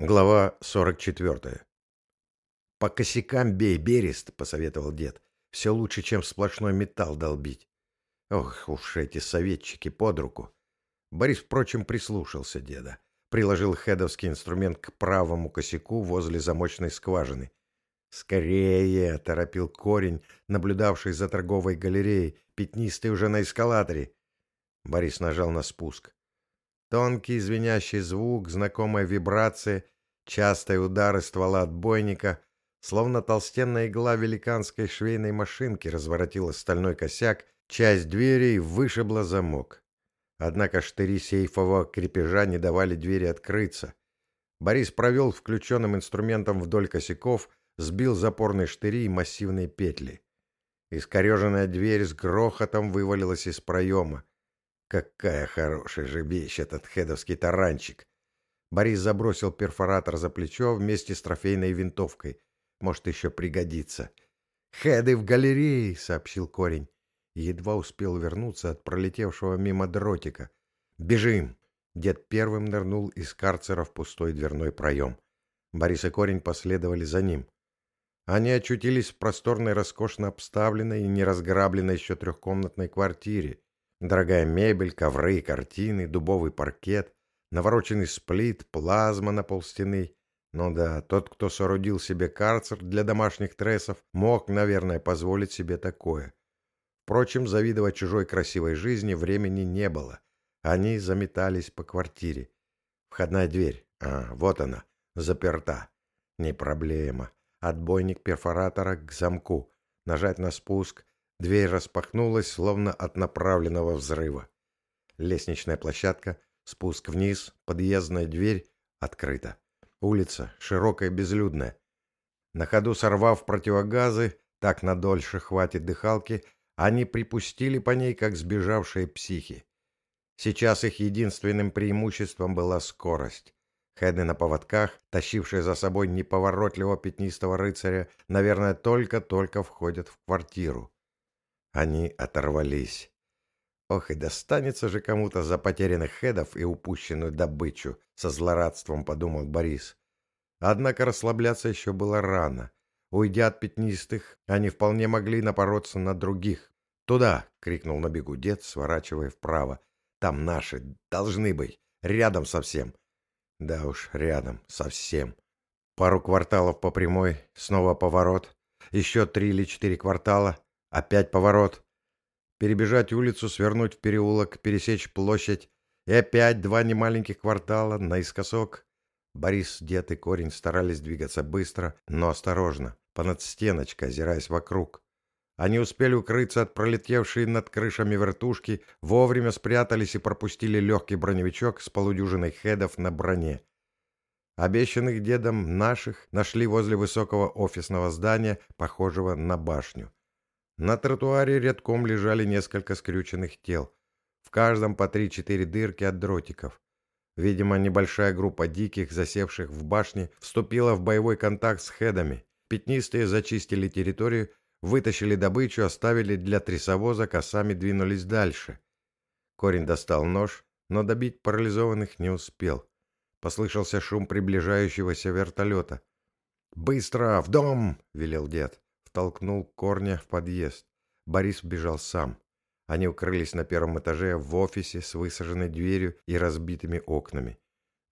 Глава 44. «По косякам бей, Берест», — посоветовал дед. «Все лучше, чем сплошной металл долбить». Ох уж эти советчики под руку. Борис, впрочем, прислушался деда. Приложил хедовский инструмент к правому косяку возле замочной скважины. «Скорее!» — торопил корень, наблюдавший за торговой галереей, пятнистый уже на эскалаторе. Борис нажал на спуск. Тонкий звенящий звук, знакомая вибрация, частые удары ствола отбойника, словно толстенная игла великанской швейной машинки разворотила стальной косяк, часть двери и вышибла замок. Однако штыри сейфового крепежа не давали двери открыться. Борис провел включенным инструментом вдоль косяков, сбил запорные штыри и массивные петли. Искореженная дверь с грохотом вывалилась из проема. Какая хорошая же вещь этот хедовский таранчик. Борис забросил перфоратор за плечо вместе с трофейной винтовкой. Может, еще пригодится. «Хеды в галерее!» — сообщил корень. Едва успел вернуться от пролетевшего мимо дротика. «Бежим!» Дед первым нырнул из карцера в пустой дверной проем. Борис и корень последовали за ним. Они очутились в просторной, роскошно обставленной и неразграбленной еще трехкомнатной квартире, Дорогая мебель, ковры, картины, дубовый паркет, навороченный сплит, плазма на полстены. Ну да, тот, кто соорудил себе карцер для домашних трессов, мог, наверное, позволить себе такое. Впрочем, завидовать чужой красивой жизни времени не было. Они заметались по квартире. Входная дверь. А, вот она. Заперта. Не проблема. Отбойник перфоратора к замку. Нажать на спуск. Дверь распахнулась, словно от направленного взрыва. Лестничная площадка, спуск вниз, подъездная дверь открыта. Улица широкая, безлюдная. На ходу сорвав противогазы, так надольше хватит дыхалки, они припустили по ней, как сбежавшие психи. Сейчас их единственным преимуществом была скорость. Хеды на поводках, тащившие за собой неповоротливого пятнистого рыцаря, наверное, только-только входят в квартиру. Они оторвались. Ох, и достанется же кому-то за потерянных хедов и упущенную добычу, со злорадством подумал Борис. Однако расслабляться еще было рано. Уйдя от пятнистых, они вполне могли напороться на других. «Туда!» — крикнул на бегу дед, сворачивая вправо. «Там наши, должны быть, рядом совсем». «Да уж, рядом, совсем». Пару кварталов по прямой, снова поворот, еще три или четыре квартала, Опять поворот. Перебежать улицу, свернуть в переулок, пересечь площадь. И опять два немаленьких квартала наискосок. Борис, дед и корень старались двигаться быстро, но осторожно, понад стеночкой, озираясь вокруг. Они успели укрыться от пролетевшей над крышами вертушки, вовремя спрятались и пропустили легкий броневичок с полудюжиной хедов на броне. Обещанных дедом наших нашли возле высокого офисного здания, похожего на башню. На тротуаре рядком лежали несколько скрюченных тел. В каждом по три-четыре дырки от дротиков. Видимо, небольшая группа диких, засевших в башне, вступила в боевой контакт с хедами. Пятнистые зачистили территорию, вытащили добычу, оставили для трясовоза, сами двинулись дальше. Корень достал нож, но добить парализованных не успел. Послышался шум приближающегося вертолета. «Быстро! В дом!» — велел дед толкнул корня в подъезд. Борис бежал сам. Они укрылись на первом этаже в офисе с высаженной дверью и разбитыми окнами.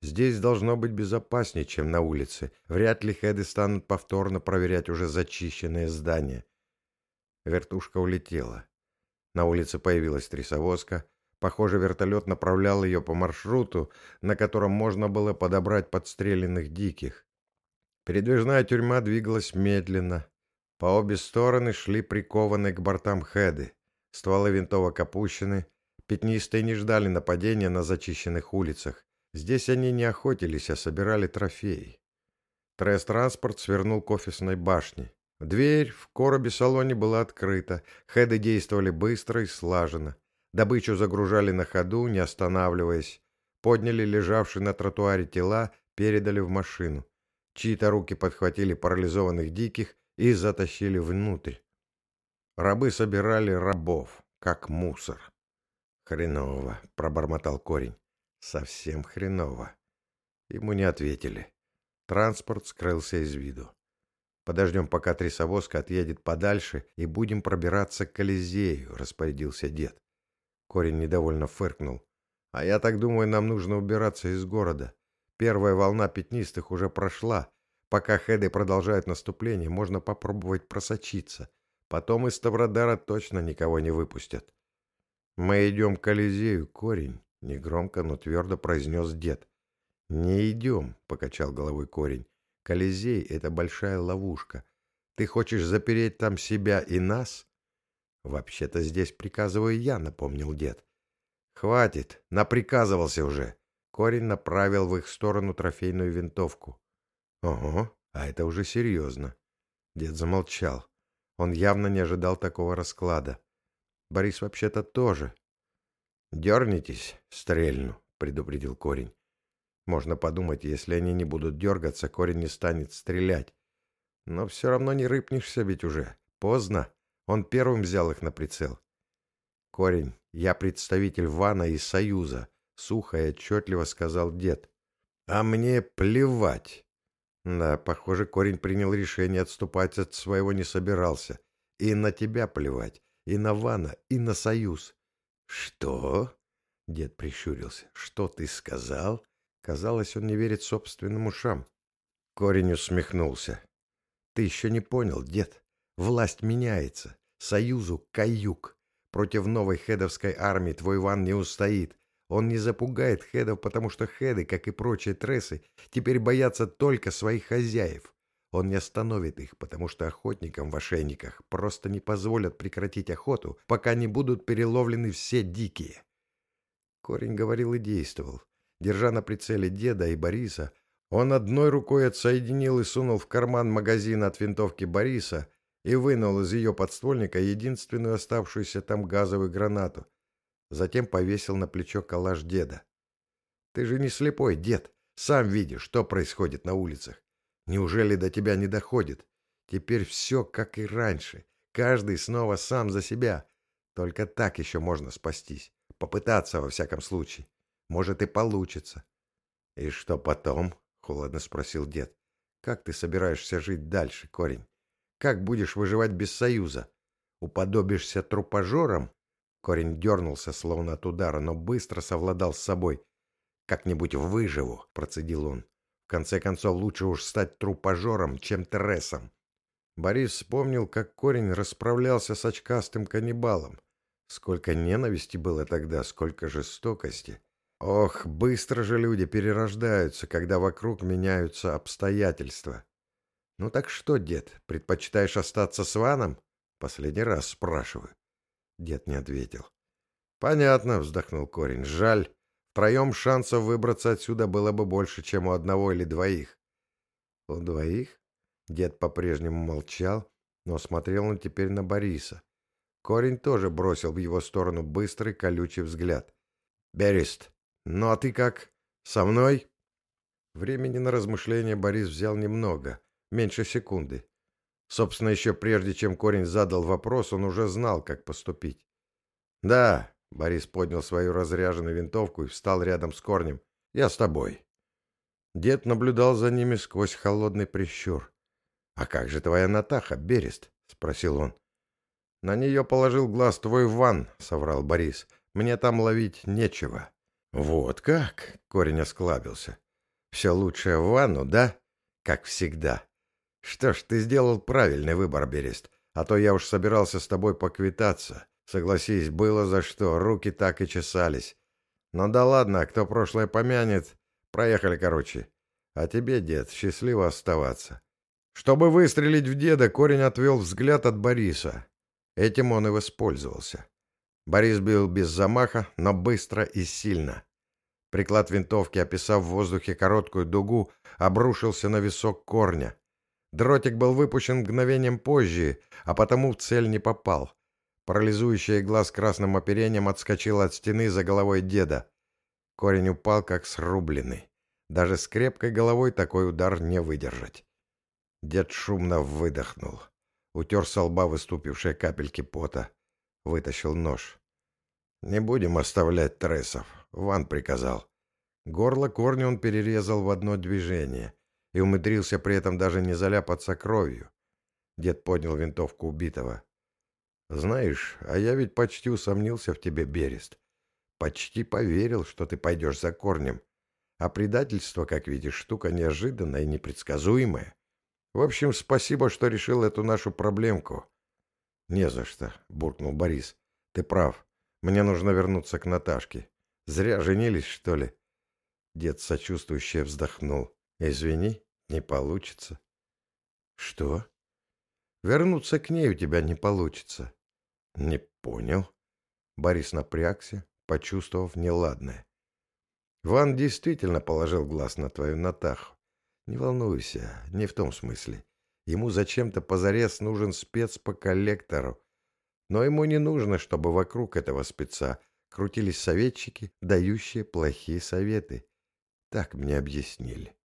Здесь должно быть безопаснее, чем на улице. Вряд ли хеды станут повторно проверять уже зачищенное здание. Вертушка улетела. На улице появилась трясовозка. Похоже, вертолет направлял ее по маршруту, на котором можно было подобрать подстреленных диких. Передвижная тюрьма двигалась медленно, по обе стороны шли прикованные к бортам хеды. Стволы винтовок опущены. Пятнистые не ждали нападения на зачищенных улицах. Здесь они не охотились, а собирали трофеи. Тресс-транспорт свернул к офисной башне. Дверь в коробе-салоне была открыта. Хеды действовали быстро и слаженно. Добычу загружали на ходу, не останавливаясь. Подняли лежавшие на тротуаре тела, передали в машину. Чьи-то руки подхватили парализованных диких и затащили внутрь. Рабы собирали рабов, как мусор. «Хреново», — пробормотал корень. «Совсем хреново». Ему не ответили. Транспорт скрылся из виду. Подождем, пока трясовозка отъедет подальше, и будем пробираться к Колизею, распорядился дед. Корень недовольно фыркнул. А я так думаю, нам нужно убираться из города. Первая волна пятнистых уже прошла. Пока хеды продолжают наступление, можно попробовать просочиться. Потом из Ставродара точно никого не выпустят. Мы идем к Колизею, корень, негромко, но твердо произнес дед. Не идем, покачал головой корень. Колизей — это большая ловушка. Ты хочешь запереть там себя и нас? Вообще-то здесь приказываю я, напомнил дед. Хватит, наприказывался уже. Корень направил в их сторону трофейную винтовку. Ого, а это уже серьезно. Дед замолчал. Он явно не ожидал такого расклада. Борис вообще-то тоже. «Дернитесь, стрельну», — предупредил корень. Можно подумать, если они не будут дергаться, корень не станет стрелять. Но все равно не рыпнешься ведь уже. Поздно. Он первым взял их на прицел. Корень, я представитель Вана и Союза, сухо и отчетливо сказал дед. А мне плевать. Да, похоже, корень принял решение отступать от своего не собирался. И на тебя плевать, и на Вана, и на Союз. Что? Дед прищурился. Что ты сказал? Казалось, он не верит собственным ушам. Корень усмехнулся. «Ты еще не понял, дед. Власть меняется. Союзу — каюк. Против новой хедовской армии твой Иван не устоит. Он не запугает хедов, потому что хеды, как и прочие трессы, теперь боятся только своих хозяев. Он не остановит их, потому что охотникам в ошейниках просто не позволят прекратить охоту, пока не будут переловлены все дикие. Корень говорил и действовал. Держа на прицеле деда и Бориса, он одной рукой отсоединил и сунул в карман магазин от винтовки Бориса и вынул из ее подствольника единственную оставшуюся там газовую гранату. Затем повесил на плечо калаш деда. «Ты же не слепой, дед. Сам видишь, что происходит на улицах. Неужели до тебя не доходит? Теперь все как и раньше. Каждый снова сам за себя. Только так еще можно спастись. Попытаться, во всяком случае. Может, и получится. — И что потом? — холодно спросил дед. — Как ты собираешься жить дальше, корень? Как будешь выживать без союза? Уподобишься трупожорам? Корень дернулся, словно от удара, но быстро совладал с собой. «Как-нибудь выживу», — процедил он. «В конце концов, лучше уж стать трупожором, чем Тересом». Борис вспомнил, как корень расправлялся с очкастым каннибалом. Сколько ненависти было тогда, сколько жестокости. Ох, быстро же люди перерождаются, когда вокруг меняются обстоятельства. Ну так что, дед, предпочитаешь остаться с Ваном? Последний раз спрашиваю. Дед не ответил. Понятно, вздохнул корень. Жаль. Втроем шансов выбраться отсюда было бы больше, чем у одного или двоих. У двоих? Дед по-прежнему молчал, но смотрел он теперь на Бориса. Корень тоже бросил в его сторону быстрый колючий взгляд. «Берест, «Ну а ты как? Со мной?» Времени на размышления Борис взял немного, меньше секунды. Собственно, еще прежде, чем корень задал вопрос, он уже знал, как поступить. «Да», — Борис поднял свою разряженную винтовку и встал рядом с корнем, — «я с тобой». Дед наблюдал за ними сквозь холодный прищур. «А как же твоя Натаха, Берест?» — спросил он. «На нее положил глаз твой Ван», — соврал Борис. «Мне там ловить нечего». «Вот как?» — корень осклабился. «Все лучшее в ванну, да? Как всегда. Что ж, ты сделал правильный выбор, Берест, а то я уж собирался с тобой поквитаться. Согласись, было за что, руки так и чесались. Ну да ладно, кто прошлое помянет. Проехали, короче. А тебе, дед, счастливо оставаться». Чтобы выстрелить в деда, корень отвел взгляд от Бориса. Этим он и воспользовался. Борис бил без замаха, но быстро и сильно. Приклад винтовки, описав в воздухе короткую дугу, обрушился на висок корня. Дротик был выпущен мгновением позже, а потому в цель не попал. Парализующая игла с красным оперением отскочила от стены за головой деда. Корень упал, как срубленный. Даже с крепкой головой такой удар не выдержать. Дед шумно выдохнул. Утер со лба выступившие капельки пота. Вытащил нож. «Не будем оставлять трессов», — Ван приказал. Горло корня он перерезал в одно движение. И умудрился при этом даже не заляпаться кровью. Дед поднял винтовку убитого. «Знаешь, а я ведь почти усомнился в тебе, Берест. Почти поверил, что ты пойдешь за корнем. А предательство, как видишь, штука неожиданная и непредсказуемая. В общем, спасибо, что решил эту нашу проблемку». «Не за что», — буркнул Борис. «Ты прав. Мне нужно вернуться к Наташке. Зря женились, что ли?» Дед сочувствующе вздохнул. «Извини, не получится». «Что?» «Вернуться к ней у тебя не получится». «Не понял». Борис напрягся, почувствовав неладное. «Ван действительно положил глаз на твою Натаху. Не волнуйся, не в том смысле. Ему зачем-то позарез нужен спец по коллектору. Но ему не нужно, чтобы вокруг этого спеца крутились советчики, дающие плохие советы. Так мне объяснили.